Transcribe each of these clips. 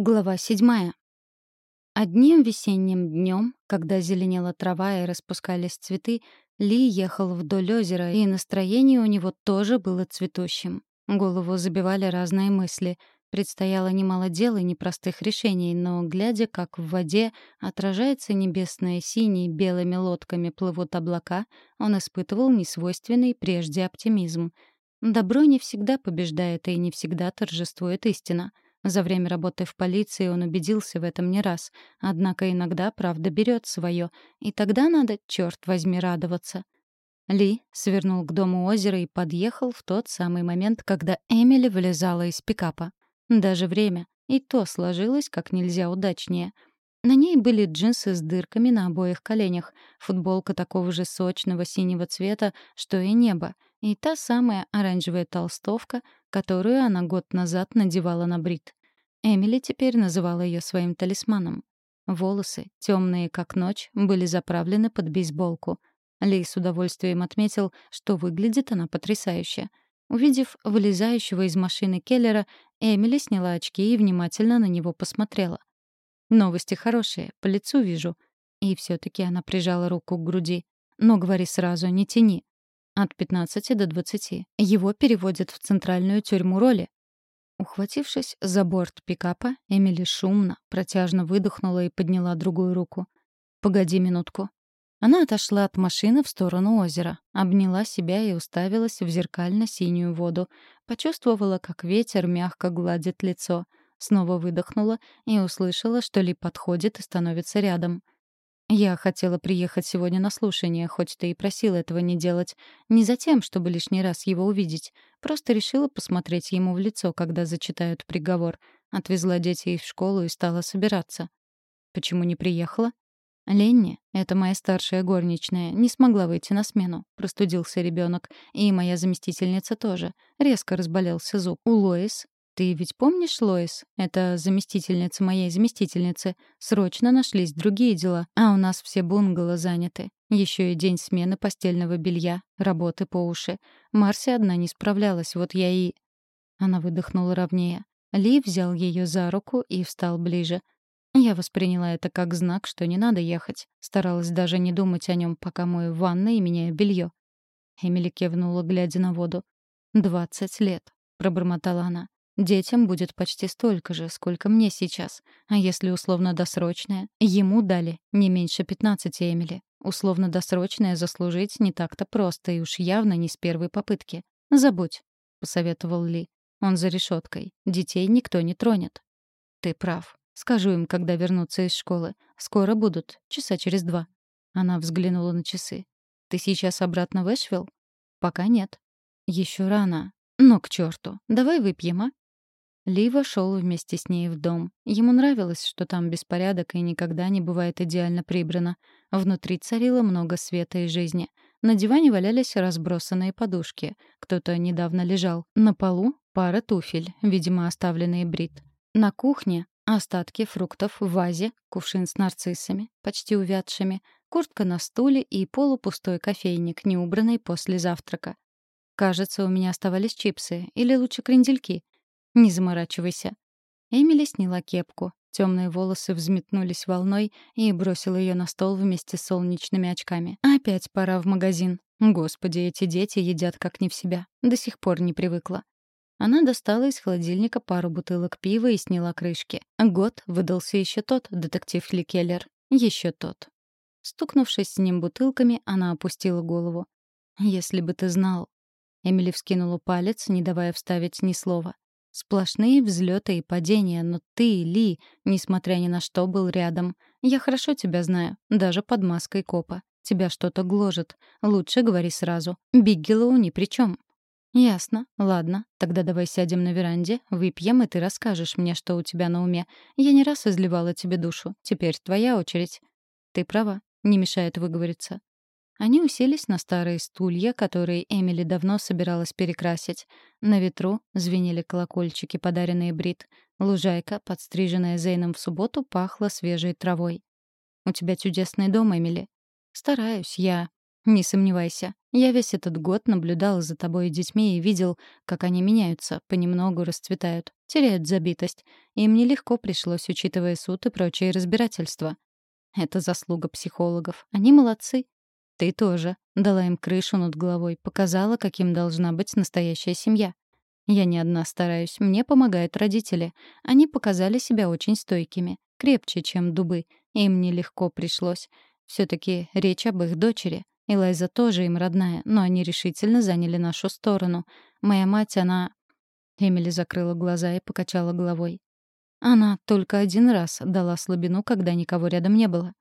Глава седьмая. Одним весенним днем, когда зеленела трава и распускались цветы, Ли ехал вдоль озера, и настроение у него тоже было цветущим. Голову забивали разные мысли. Предстояло немало дел и непростых решений, но, глядя, как в воде отражается небесное синее, белыми лодками плывут облака, он испытывал несвойственный прежде оптимизм. Добро не всегда побеждает и не всегда торжествует истина — за время работы в полиции он убедился в этом не раз. Однако иногда правда берет свое, и тогда надо, черт возьми, радоваться. Ли свернул к дому озера и подъехал в тот самый момент, когда Эмили вылезала из пикапа. Даже время. И то сложилось как нельзя удачнее. На ней были джинсы с дырками на обоих коленях, футболка такого же сочного синего цвета, что и небо, и та самая оранжевая толстовка, которую она год назад надевала на брит. Эмили теперь называла ее своим талисманом. Волосы, темные как ночь, были заправлены под бейсболку. Ли с удовольствием отметил, что выглядит она потрясающе. Увидев вылезающего из машины Келлера, Эмили сняла очки и внимательно на него посмотрела. «Новости хорошие, по лицу вижу». И все таки она прижала руку к груди. «Но говори сразу, не тяни». От 15 до 20. Его переводят в центральную тюрьму роли. Ухватившись за борт пикапа, Эмили шумно, протяжно выдохнула и подняла другую руку. «Погоди минутку». Она отошла от машины в сторону озера, обняла себя и уставилась в зеркально-синюю воду. Почувствовала, как ветер мягко гладит лицо. Снова выдохнула и услышала, что Ли подходит и становится рядом — я хотела приехать сегодня на слушание, хоть ты и просил этого не делать. Не за тем, чтобы лишний раз его увидеть. Просто решила посмотреть ему в лицо, когда зачитают приговор. Отвезла детей в школу и стала собираться. Почему не приехала? Ленни, это моя старшая горничная, не смогла выйти на смену. Простудился ребенок, и моя заместительница тоже. Резко разболелся зуб. У Лоис «Ты ведь помнишь, Лоис? Это заместительница моей заместительницы. Срочно нашлись другие дела, а у нас все бунгало заняты. Еще и день смены постельного белья, работы по уши. Марси одна не справлялась, вот я и...» Она выдохнула ровнее. Ли взял ее за руку и встал ближе. Я восприняла это как знак, что не надо ехать. Старалась даже не думать о нем, пока мою в ванной и меняю белье. Эмили кивнула, глядя на воду. «Двадцать лет», — пробормотала она. Детям будет почти столько же, сколько мне сейчас. А если условно-досрочное? Ему дали не меньше 15 Эмили. Условно-досрочное заслужить не так-то просто и уж явно не с первой попытки. «Забудь», — посоветовал Ли. «Он за решеткой. Детей никто не тронет». «Ты прав. Скажу им, когда вернутся из школы. Скоро будут, часа через два». Она взглянула на часы. «Ты сейчас обратно в Эшвилл?» «Пока нет». Еще рано. Но к черту. Давай выпьем, а?» Ли вошел вместе с ней в дом. Ему нравилось, что там беспорядок и никогда не бывает идеально прибрано. Внутри царило много света и жизни. На диване валялись разбросанные подушки. Кто-то недавно лежал. На полу пара туфель, видимо, оставленные брит. На кухне остатки фруктов в вазе, кувшин с нарциссами, почти увядшими, куртка на стуле и полупустой кофейник, не убранный после завтрака. Кажется, у меня оставались чипсы, или лучше крендельки — не заморачивайся». Эмили сняла кепку. Темные волосы взметнулись волной и бросила ее на стол вместе с солнечными очками. «Опять пора в магазин. Господи, эти дети едят как не в себя. До сих пор не привыкла». Она достала из холодильника пару бутылок пива и сняла крышки. Год выдался еще тот, детектив Ли Келлер. Еще тот. Стукнувшись с ним бутылками, она опустила голову. «Если бы ты знал...» Эмили вскинула палец, не давая вставить ни слова. Сплошные взлеты и падения, но ты, Ли, несмотря ни на что, был рядом. Я хорошо тебя знаю, даже под маской копа. Тебя что-то гложет. Лучше говори сразу. Биггелоу ни при чем. «Ясно. Ладно. Тогда давай сядем на веранде, выпьем, и ты расскажешь мне, что у тебя на уме. Я не раз изливала тебе душу. Теперь твоя очередь». «Ты права. Не мешает выговориться. Они уселись на старые стулья, которые Эмили давно собиралась перекрасить. На ветру звенели колокольчики, подаренные Брит. Лужайка, подстриженная Зейном в субботу, пахла свежей травой. «У тебя чудесный дом, Эмили». «Стараюсь, я...» Не сомневайся. Я весь этот год наблюдал за тобой и детьми и видел, как они меняются, понемногу расцветают, теряют забитость. Им нелегко пришлось, учитывая суд и прочие разбирательства. Это заслуга психологов. Они молодцы. Ты тоже. Дала им крышу над головой, показала, каким должна быть настоящая семья. Я не одна стараюсь, мне помогают родители. Они показали себя очень стойкими, крепче, чем дубы. Им нелегко пришлось. все таки речь об их дочери. Элайза тоже им родная, но они решительно заняли нашу сторону. Моя мать, она... Эмили закрыла глаза и покачала головой. Она только один раз дала слабину, когда никого рядом не было.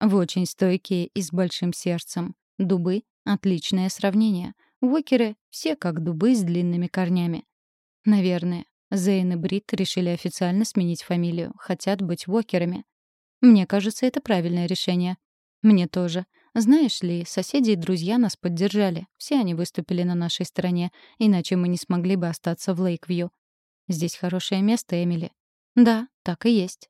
Вы очень стойкие и с большим сердцем. Дубы — отличное сравнение. Уокеры — все как дубы с длинными корнями. Наверное, Зейн и Брит решили официально сменить фамилию, хотят быть Уокерами. Мне кажется, это правильное решение. Мне тоже. Знаешь ли, соседи и друзья нас поддержали. Все они выступили на нашей стороне, иначе мы не смогли бы остаться в Лейквью. Здесь хорошее место, Эмили. Да, так и есть.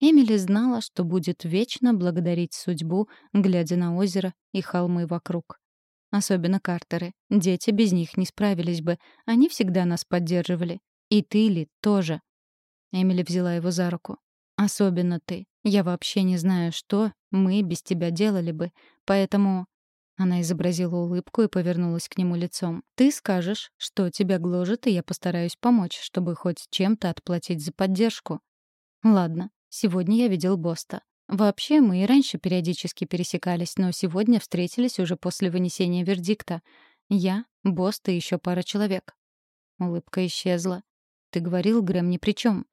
Эмили знала, что будет вечно благодарить судьбу, глядя на озеро и холмы вокруг. Особенно Картеры. Дети без них не справились бы. Они всегда нас поддерживали. И ты, Ли, тоже. Эмили взяла его за руку. Особенно ты. Я вообще не знаю, что мы без тебя делали бы. Поэтому...» Она изобразила улыбку и повернулась к нему лицом. «Ты скажешь, что тебя гложет, и я постараюсь помочь, чтобы хоть чем-то отплатить за поддержку». «Ладно, сегодня я видел Боста. Вообще, мы и раньше периодически пересекались, но сегодня встретились уже после вынесения вердикта. Я, Бост и еще пара человек». Улыбка исчезла. «Ты говорил, Грэм ни при чем.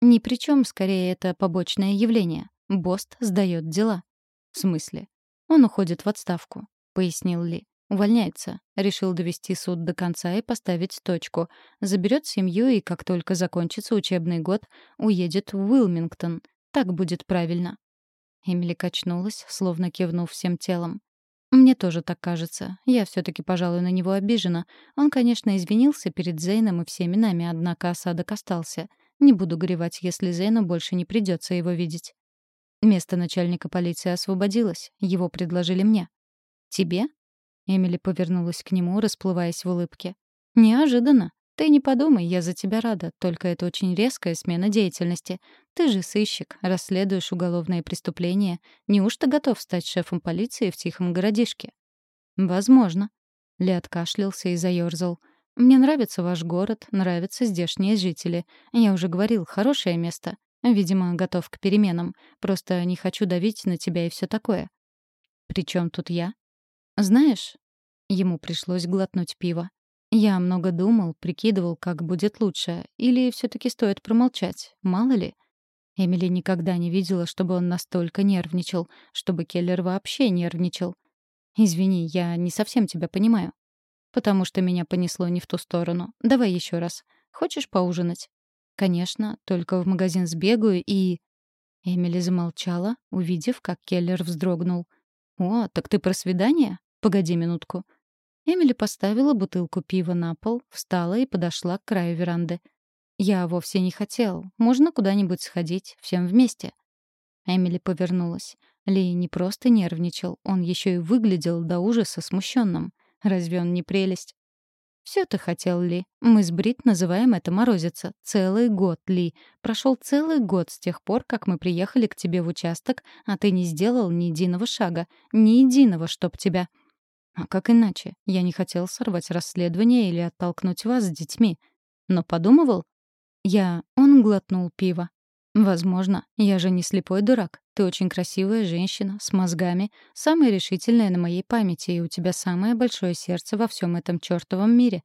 «Ни при чем, скорее, это побочное явление. Бост сдает дела». «В смысле?» «Он уходит в отставку», — пояснил Ли. «Увольняется. Решил довести суд до конца и поставить точку. Заберет семью и, как только закончится учебный год, уедет в Уилмингтон. Так будет правильно». Эмили качнулась, словно кивнув всем телом. «Мне тоже так кажется. Я все-таки, пожалуй, на него обижена. Он, конечно, извинился перед Зейном и всеми нами, однако осадок остался. Не буду горевать, если Зейну больше не придется его видеть. Место начальника полиции освободилось. Его предложили мне. «Тебе?» Эмили повернулась к нему, расплываясь в улыбке. «Неожиданно. Ты не подумай, я за тебя рада. Только это очень резкая смена деятельности. Ты же сыщик, расследуешь уголовные преступления. Неужто готов стать шефом полиции в тихом городишке?» «Возможно». Ли откашлялся и заёрзал. «Мне нравится ваш город, нравятся здешние жители. Я уже говорил, хорошее место. Видимо, готов к переменам. Просто не хочу давить на тебя и все такое. Причем тут я? Знаешь, ему пришлось глотнуть пиво. Я много думал, прикидывал, как будет лучше. Или все таки стоит промолчать, мало ли. Эмили никогда не видела, чтобы он настолько нервничал, чтобы Келлер вообще нервничал. «Извини, я не совсем тебя понимаю». «Потому что меня понесло не в ту сторону. Давай еще раз. Хочешь поужинать?» Конечно, только в магазин сбегаю и... Эмили замолчала, увидев, как Келлер вздрогнул. «О, так ты про свидание? Погоди минутку». Эмили поставила бутылку пива на пол, встала и подошла к краю веранды. «Я вовсе не хотел. Можно куда-нибудь сходить, всем вместе». Эмили повернулась. Ли не просто нервничал, он еще и выглядел до ужаса смущенным. Разве он не прелесть? Все ты хотел, Ли. Мы с Брит называем это морозица. Целый год, Ли. Прошел целый год с тех пор, как мы приехали к тебе в участок, а ты не сделал ни единого шага. Ни единого, чтоб тебя... А как иначе? Я не хотел сорвать расследование или оттолкнуть вас с детьми. Но подумывал? Я... Он глотнул пиво. Возможно. Я же не слепой дурак. Ты очень красивая женщина, с мозгами, самая решительная на моей памяти, и у тебя самое большое сердце во всем этом чертовом мире».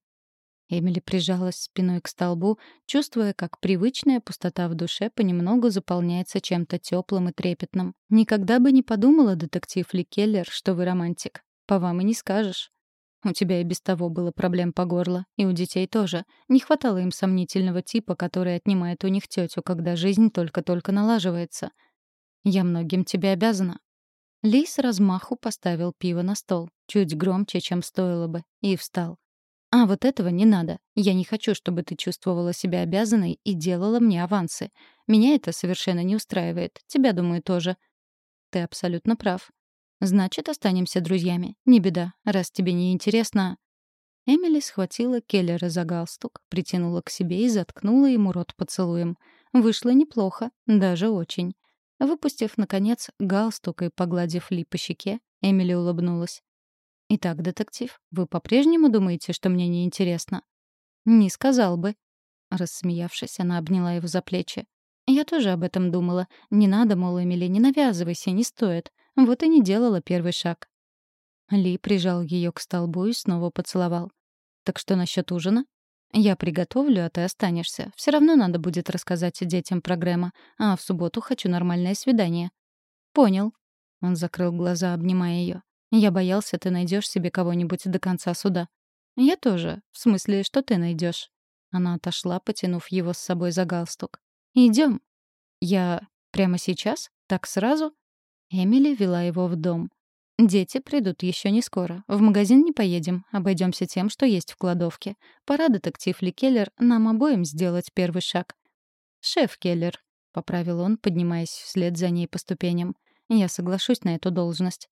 Эмили прижалась спиной к столбу, чувствуя, как привычная пустота в душе понемногу заполняется чем-то теплым и трепетным. «Никогда бы не подумала, детектив Ли Келлер, что вы романтик. По вам и не скажешь. У тебя и без того было проблем по горло, и у детей тоже. Не хватало им сомнительного типа, который отнимает у них тетю, когда жизнь только-только налаживается. Я многим тебе обязана». Ли с размаху поставил пиво на стол, чуть громче, чем стоило бы, и встал. «А вот этого не надо. Я не хочу, чтобы ты чувствовала себя обязанной и делала мне авансы. Меня это совершенно не устраивает. Тебя, думаю, тоже». «Ты абсолютно прав». Значит, останемся друзьями. Не беда, раз тебе не интересно. Эмили схватила Келлера за галстук, притянула к себе и заткнула ему рот поцелуем. Вышло неплохо, даже очень. Выпустив, наконец, галстук и погладив Ли по щеке, Эмили улыбнулась. «Итак, детектив, вы по-прежнему думаете, что мне неинтересно?» «Не сказал бы». Рассмеявшись, она обняла его за плечи. «Я тоже об этом думала. Не надо, мол, Эмили, не навязывайся, не стоит. Вот и не делала первый шаг». Ли прижал ее к столбу и снова поцеловал. «Так что насчет ужина?» «Я приготовлю, а ты останешься. Все равно надо будет рассказать детям про Грэма. А в субботу хочу нормальное свидание». «Понял». Он закрыл глаза, обнимая ее. «Я боялся, ты найдешь себе кого-нибудь до конца суда». «Я тоже. В смысле, что ты найдешь. Она отошла, потянув его с собой за галстук. Идем. «Я... прямо сейчас? Так сразу?» Эмили вела его в дом. Дети придут еще не скоро. В магазин не поедем, обойдемся тем, что есть в кладовке. Пора, детектив Ли Келлер, нам обоим сделать первый шаг. «Шеф Келлер», — поправил он, поднимаясь вслед за ней по ступеням. «Я соглашусь на эту должность».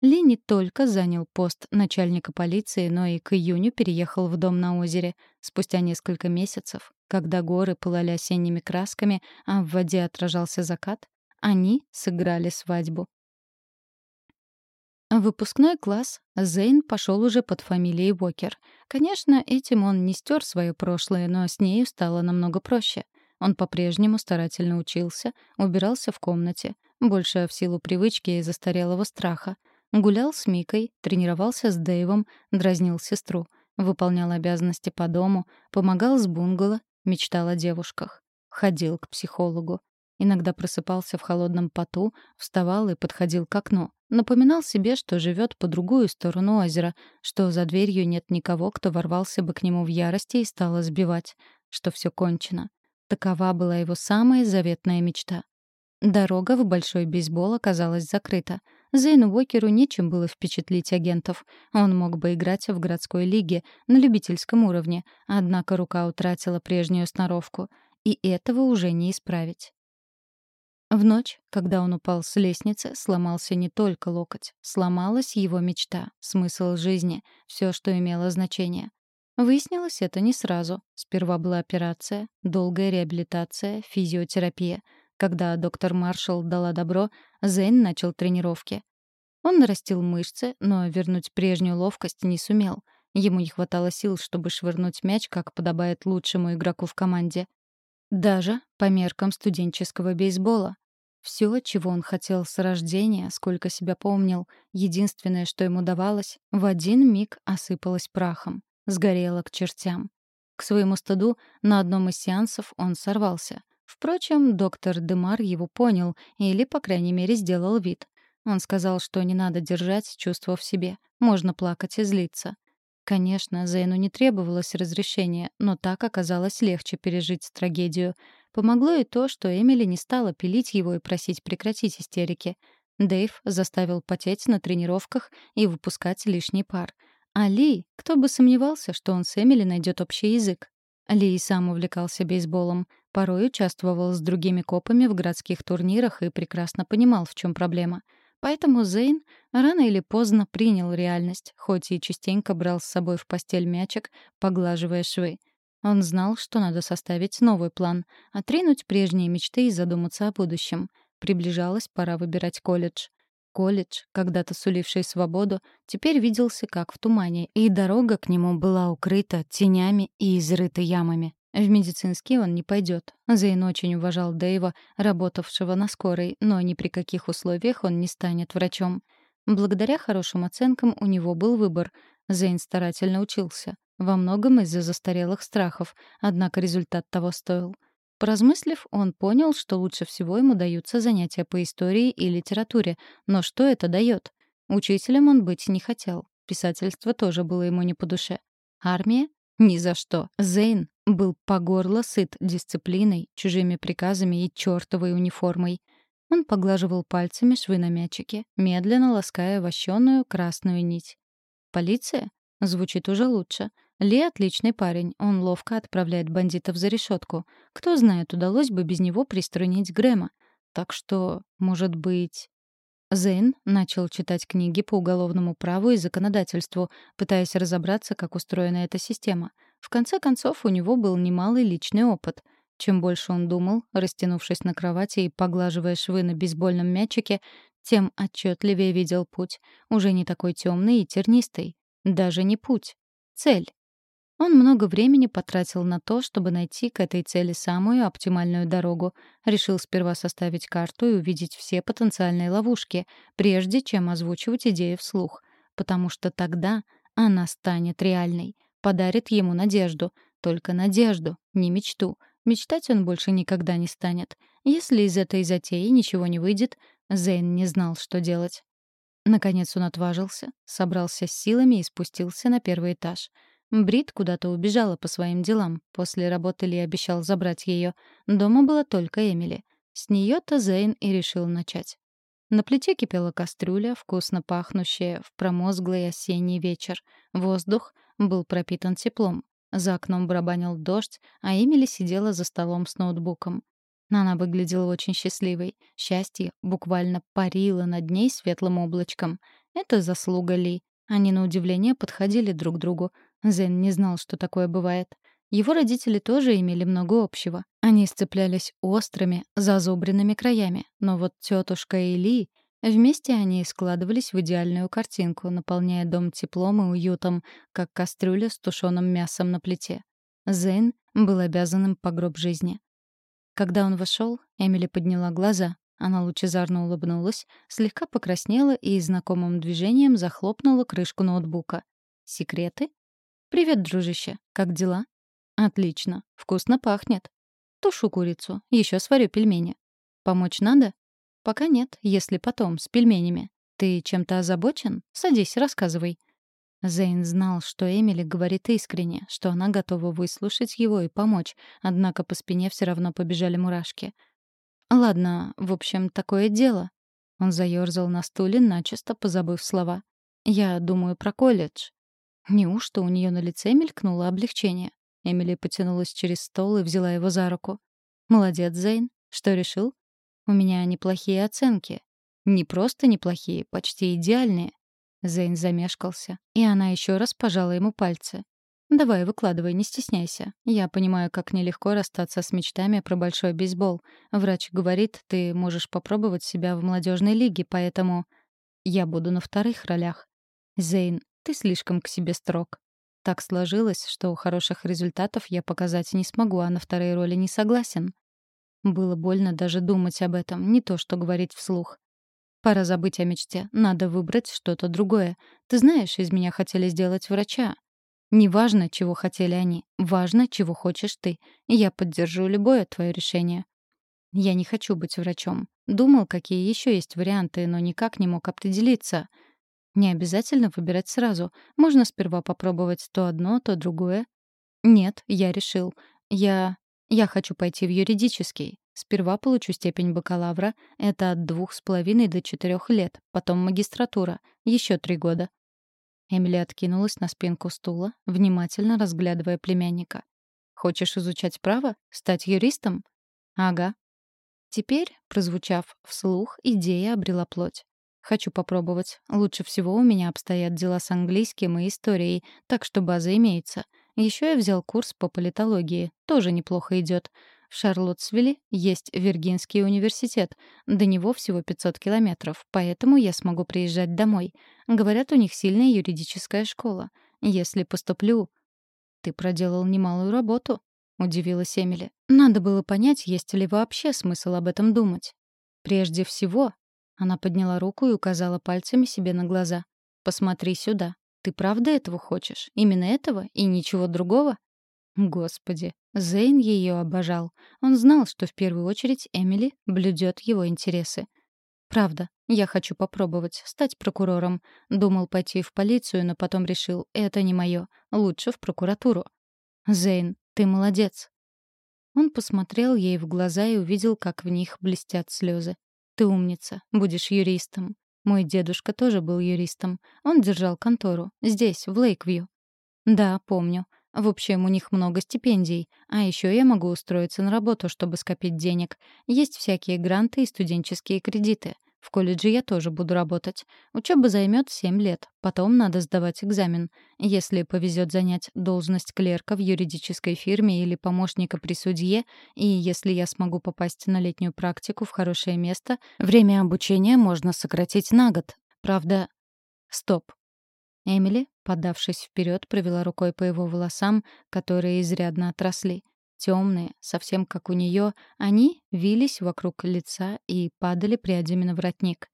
Ли не только занял пост начальника полиции, но и к июню переехал в дом на озере. Спустя несколько месяцев, когда горы пылали осенними красками, а в воде отражался закат, они сыграли свадьбу. В выпускной класс Зейн пошел уже под фамилией Уокер. Конечно, этим он не стер свое прошлое, но с нею стало намного проще. Он по-прежнему старательно учился, убирался в комнате, больше в силу привычки и застарелого страха. Гулял с Микой, тренировался с Дэйвом, дразнил сестру, выполнял обязанности по дому, помогал с бунгало, мечтал о девушках. Ходил к психологу. Иногда просыпался в холодном поту, вставал и подходил к окну. Напоминал себе, что живет по другую сторону озера, что за дверью нет никого, кто ворвался бы к нему в ярости и стал избивать, что все кончено. Такова была его самая заветная мечта. Дорога в большой бейсбол оказалась закрыта. Зейну Уокеру нечем было впечатлить агентов. Он мог бы играть в городской лиге на любительском уровне, однако рука утратила прежнюю сноровку, и этого уже не исправить. В ночь, когда он упал с лестницы, сломался не только локоть. Сломалась его мечта, смысл жизни, все, что имело значение. Выяснилось это не сразу. Сперва была операция, долгая реабилитация, физиотерапия. Когда доктор Маршалл дала добро, Зейн начал тренировки. Он нарастил мышцы, но вернуть прежнюю ловкость не сумел. Ему не хватало сил, чтобы швырнуть мяч, как подобает лучшему игроку в команде. Даже по меркам студенческого бейсбола. Все, чего он хотел с рождения, сколько себя помнил, единственное, что ему давалось, в один миг осыпалось прахом, сгорело к чертям. К своему стыду, на одном из сеансов он сорвался. Впрочем, доктор Демар его понял или, по крайней мере, сделал вид. Он сказал, что не надо держать чувства в себе, можно плакать и злиться. Конечно, Зейну не требовалось разрешения, но так оказалось легче пережить трагедию. Помогло и то, что Эмили не стала пилить его и просить прекратить истерики. Дэйв заставил потеть на тренировках и выпускать лишний пар. А Ли, кто бы сомневался, что он с Эмили найдет общий язык. Ли сам увлекался бейсболом, порой участвовал с другими копами в городских турнирах и прекрасно понимал, в чем проблема — Поэтому Зейн рано или поздно принял реальность, хоть и частенько брал с собой в постель мячик, поглаживая швы. Он знал, что надо составить новый план, отринуть прежние мечты и задуматься о будущем. Приближалась пора выбирать колледж. Колледж, когда-то суливший свободу, теперь виделся как в тумане, и дорога к нему была укрыта тенями и изрыта ямами. В медицинский он не пойдет. Зейн очень уважал Дэйва, работавшего на скорой, но ни при каких условиях он не станет врачом. Благодаря хорошим оценкам у него был выбор. Зейн старательно учился. Во многом из-за застарелых страхов, однако результат того стоил. Поразмыслив, он понял, что лучше всего ему даются занятия по истории и литературе. Но что это дает? Учителем он быть не хотел. Писательство тоже было ему не по душе. Армия? Ни за что. Зейн был по горло сыт дисциплиной, чужими приказами и чертовой униформой. Он поглаживал пальцами швы на мячике, медленно лаская вощеную красную нить. «Полиция?» Звучит уже лучше. Ли — отличный парень, он ловко отправляет бандитов за решетку. Кто знает, удалось бы без него приструнить Грэма. Так что, может быть... Зейн начал читать книги по уголовному праву и законодательству, пытаясь разобраться, как устроена эта система. В конце концов, у него был немалый личный опыт. Чем больше он думал, растянувшись на кровати и поглаживая швы на бейсбольном мячике, тем отчетливее видел путь, уже не такой темный и тернистый. Даже не путь. Цель. Он много времени потратил на то, чтобы найти к этой цели самую оптимальную дорогу. Решил сперва составить карту и увидеть все потенциальные ловушки, прежде чем озвучивать идею вслух. Потому что тогда она станет реальной, подарит ему надежду. Только надежду, не мечту. Мечтать он больше никогда не станет. Если из этой затеи ничего не выйдет, Зейн не знал, что делать. Наконец он отважился, собрался с силами и спустился на первый этаж — Брит куда-то убежала по своим делам. После работы Ли обещал забрать ее. Дома была только Эмили. С нее-то Зейн и решил начать. На плите кипела кастрюля, вкусно пахнущая, в промозглый осенний вечер. Воздух был пропитан теплом. За окном барабанил дождь, а Эмили сидела за столом с ноутбуком. Она выглядела очень счастливой. Счастье буквально парило над ней светлым облачком. Это заслуга Ли. Они, на удивление, подходили друг другу. Зен не знал, что такое бывает. Его родители тоже имели много общего. Они сцеплялись острыми, зазубренными краями. Но вот тетушка и Ли... Вместе они складывались в идеальную картинку, наполняя дом теплом и уютом, как кастрюля с тушеным мясом на плите. Зейн был обязанным по гроб жизни. Когда он вошел, Эмили подняла глаза. Она лучезарно улыбнулась, слегка покраснела и знакомым движением захлопнула крышку ноутбука. «Секреты?» «Привет, дружище. Как дела?» «Отлично. Вкусно пахнет. Тушу курицу. Еще сварю пельмени. Помочь надо?» «Пока нет, если потом, с пельменями. Ты чем-то озабочен? Садись, рассказывай». Зейн знал, что Эмили говорит искренне, что она готова выслушать его и помочь, однако по спине все равно побежали мурашки. «Ладно, в общем, такое дело». Он заёрзал на стуле, начисто позабыв слова. «Я думаю про колледж. Неужто у нее на лице мелькнуло облегчение? Эмили потянулась через стол и взяла его за руку. «Молодец, Зейн. Что решил?» «У меня неплохие оценки. Не просто неплохие, почти идеальные». Зейн замешкался, и она еще раз пожала ему пальцы. «Давай, выкладывай, не стесняйся. Я понимаю, как нелегко расстаться с мечтами про большой бейсбол. Врач говорит, ты можешь попробовать себя в молодежной лиге, поэтому...» «Я буду на вторых ролях». Зейн ты слишком к себе строг. Так сложилось, что хороших результатов я показать не смогу, а на второй роли не согласен. Было больно даже думать об этом, не то что говорить вслух. Пора забыть о мечте, надо выбрать что-то другое. Ты знаешь, из меня хотели сделать врача. Неважно, чего хотели они, важно, чего хочешь ты. я поддержу любое твое решение. Я не хочу быть врачом. Думал, какие еще есть варианты, но никак не мог определиться — не обязательно выбирать сразу. Можно сперва попробовать то одно, то другое. Нет, я решил. Я... Я хочу пойти в юридический. Сперва получу степень бакалавра. Это от двух с половиной до четырех лет. Потом магистратура. Еще три года. Эмили откинулась на спинку стула, внимательно разглядывая племянника. «Хочешь изучать право? Стать юристом?» «Ага». Теперь, прозвучав вслух, идея обрела плоть. Хочу попробовать. Лучше всего у меня обстоят дела с английским и историей, так что база имеется. Еще я взял курс по политологии. Тоже неплохо идет. В Шарлоттсвилле есть Виргинский университет. До него всего 500 километров, поэтому я смогу приезжать домой. Говорят, у них сильная юридическая школа. Если поступлю... Ты проделал немалую работу, — удивилась Эмили. Надо было понять, есть ли вообще смысл об этом думать. Прежде всего, она подняла руку и указала пальцами себе на глаза. «Посмотри сюда. Ты правда этого хочешь? Именно этого и ничего другого?» Господи, Зейн ее обожал. Он знал, что в первую очередь Эмили блюдет его интересы. «Правда, я хочу попробовать, стать прокурором. Думал пойти в полицию, но потом решил, это не мое. Лучше в прокуратуру». «Зейн, ты молодец». Он посмотрел ей в глаза и увидел, как в них блестят слезы. Ты умница, будешь юристом. Мой дедушка тоже был юристом. Он держал контору. Здесь, в Лейквью. Да, помню. В общем, у них много стипендий. А еще я могу устроиться на работу, чтобы скопить денег. Есть всякие гранты и студенческие кредиты. В колледже я тоже буду работать. Учеба займет 7 лет. Потом надо сдавать экзамен. Если повезет занять должность клерка в юридической фирме или помощника при судье, и если я смогу попасть на летнюю практику в хорошее место, время обучения можно сократить на год. Правда... Стоп. Эмили, подавшись вперед, провела рукой по его волосам, которые изрядно отросли. Темные, совсем как у нее, они вились вокруг лица и падали прядями на воротник.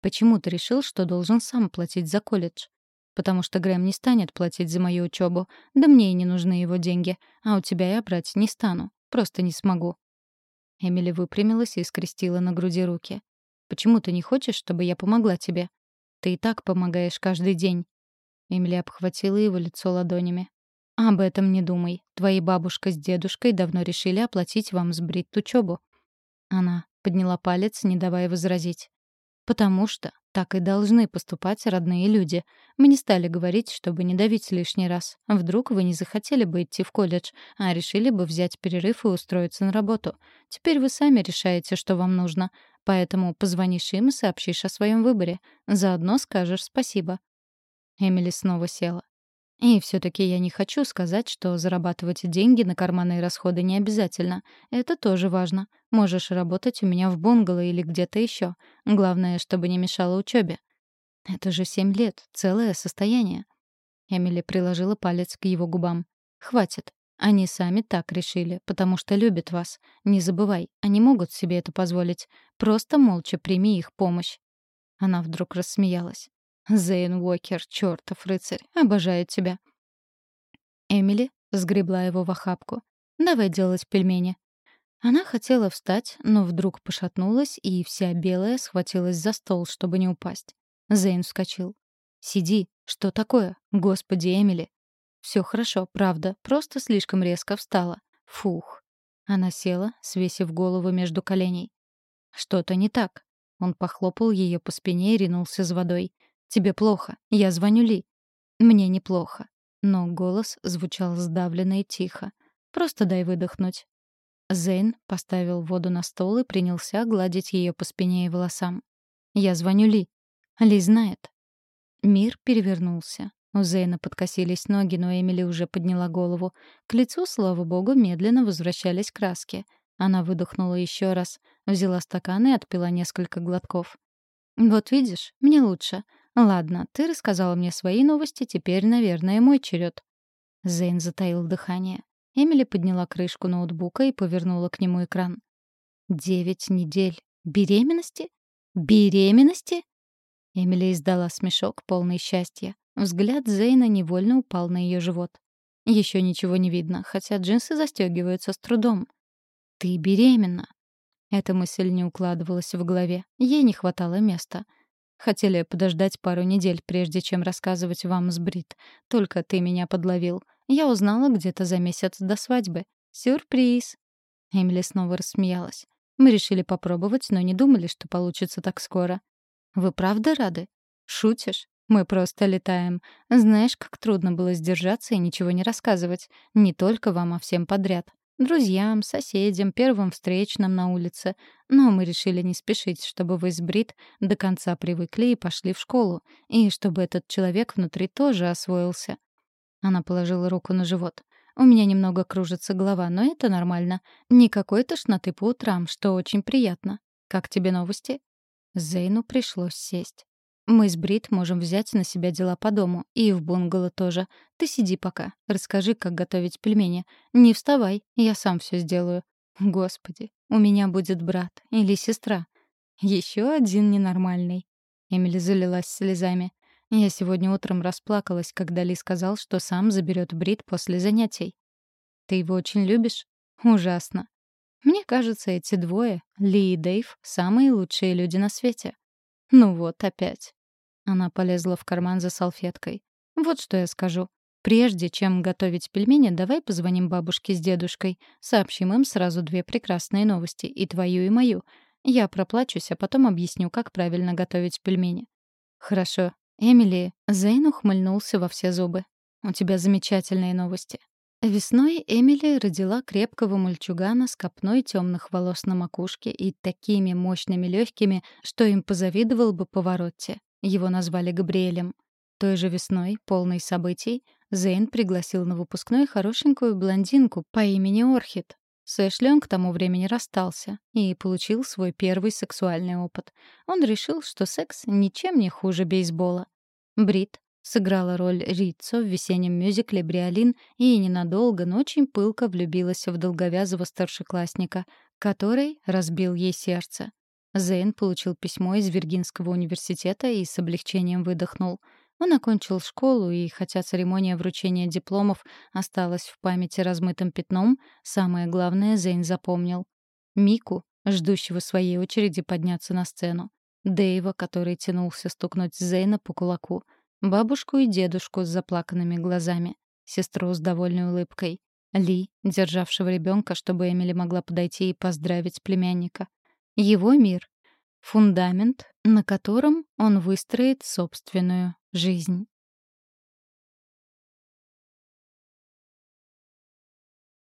«Почему ты решил, что должен сам платить за колледж?» «Потому что Грэм не станет платить за мою учебу, да мне и не нужны его деньги, а у тебя я брать не стану, просто не смогу». Эмили выпрямилась и скрестила на груди руки. «Почему ты не хочешь, чтобы я помогла тебе? Ты и так помогаешь каждый день». Эмили обхватила его лицо ладонями. «Об этом не думай. Твои бабушка с дедушкой давно решили оплатить вам с Брит учебу». Она подняла палец, не давая возразить. «Потому что так и должны поступать родные люди. Мы не стали говорить, чтобы не давить лишний раз. Вдруг вы не захотели бы идти в колледж, а решили бы взять перерыв и устроиться на работу. Теперь вы сами решаете, что вам нужно. Поэтому позвонишь им и сообщишь о своем выборе. Заодно скажешь спасибо». Эмили снова села. И все-таки я не хочу сказать, что зарабатывать деньги на карманные расходы не обязательно. Это тоже важно. Можешь работать у меня в бунгало или где-то еще. Главное, чтобы не мешало учебе. Это же семь лет, целое состояние. Эмили приложила палец к его губам. Хватит. Они сами так решили, потому что любят вас. Не забывай, они могут себе это позволить. Просто молча прими их помощь. Она вдруг рассмеялась. Зейн Уокер, чертов рыцарь, обожаю тебя. Эмили сгребла его в охапку. «Давай делать пельмени». Она хотела встать, но вдруг пошатнулась и вся белая схватилась за стол, чтобы не упасть. Зейн вскочил. «Сиди. Что такое? Господи, Эмили!» «Все хорошо, правда. Просто слишком резко встала. Фух». Она села, свесив голову между коленей. «Что-то не так». Он похлопал ее по спине и ринулся за водой. «Тебе плохо. Я звоню Ли». «Мне неплохо». Но голос звучал сдавленно и тихо. «Просто дай выдохнуть». Зейн поставил воду на стол и принялся гладить ее по спине и волосам. «Я звоню Ли». Ли знает. Мир перевернулся. У Зейна подкосились ноги, но Эмили уже подняла голову. К лицу, слава богу, медленно возвращались краски. Она выдохнула еще раз, взяла стакан и отпила несколько глотков. «Вот видишь, мне лучше. «Ладно, ты рассказала мне свои новости, теперь, наверное, мой черед». Зейн затаил дыхание. Эмили подняла крышку ноутбука и повернула к нему экран. «Девять недель. Беременности? Беременности?» Эмили издала смешок, полный счастья. Взгляд Зейна невольно упал на ее живот. Еще ничего не видно, хотя джинсы застегиваются с трудом. «Ты беременна!» Эта мысль не укладывалась в голове. Ей не хватало места — Хотели подождать пару недель, прежде чем рассказывать вам с Брит. Только ты меня подловил. Я узнала где-то за месяц до свадьбы. Сюрприз!» Эмили снова рассмеялась. «Мы решили попробовать, но не думали, что получится так скоро». «Вы правда рады?» «Шутишь? Мы просто летаем. Знаешь, как трудно было сдержаться и ничего не рассказывать. Не только вам, а всем подряд. Друзьям, соседям, первым встречным на улице. Но мы решили не спешить, чтобы вы с Брит до конца привыкли и пошли в школу, и чтобы этот человек внутри тоже освоился. Она положила руку на живот. У меня немного кружится голова, но это нормально. Никакой тошноты по утрам, что очень приятно. Как тебе новости? Зейну пришлось сесть. Мы с Брит можем взять на себя дела по дому. И в бунгало тоже. Ты сиди пока. Расскажи, как готовить пельмени. Не вставай, я сам все сделаю. Господи, у меня будет брат или сестра. Еще один ненормальный. Эмили залилась слезами. Я сегодня утром расплакалась, когда Ли сказал, что сам заберет Брит после занятий. Ты его очень любишь? Ужасно. Мне кажется, эти двое, Ли и Дэйв, самые лучшие люди на свете. Ну вот опять. Она полезла в карман за салфеткой. Вот что я скажу. Прежде чем готовить пельмени, давай позвоним бабушке с дедушкой. Сообщим им сразу две прекрасные новости, и твою, и мою. Я проплачусь, а потом объясню, как правильно готовить пельмени. Хорошо. Эмили, Зейн ухмыльнулся во все зубы. У тебя замечательные новости. Весной Эмили родила крепкого мальчугана с копной темных волос на макушке и такими мощными легкими, что им позавидовал бы Поворотти. Его назвали Габриэлем. Той же весной, полной событий, Зейн пригласил на выпускной хорошенькую блондинку по имени Орхид. С он к тому времени расстался и получил свой первый сексуальный опыт. Он решил, что секс ничем не хуже бейсбола. Брит, Сыграла роль Риццо в весеннем мюзикле «Бриолин» и ненадолго, но очень пылко влюбилась в долговязого старшеклассника, который разбил ей сердце. Зейн получил письмо из Виргинского университета и с облегчением выдохнул. Он окончил школу, и хотя церемония вручения дипломов осталась в памяти размытым пятном, самое главное Зейн запомнил. Мику, ждущего своей очереди подняться на сцену. Дэйва, который тянулся стукнуть Зейна по кулаку — бабушку и дедушку с заплаканными глазами, сестру с довольной улыбкой, Ли, державшего ребенка, чтобы Эмили могла подойти и поздравить племянника. Его мир — фундамент, на котором он выстроит собственную жизнь.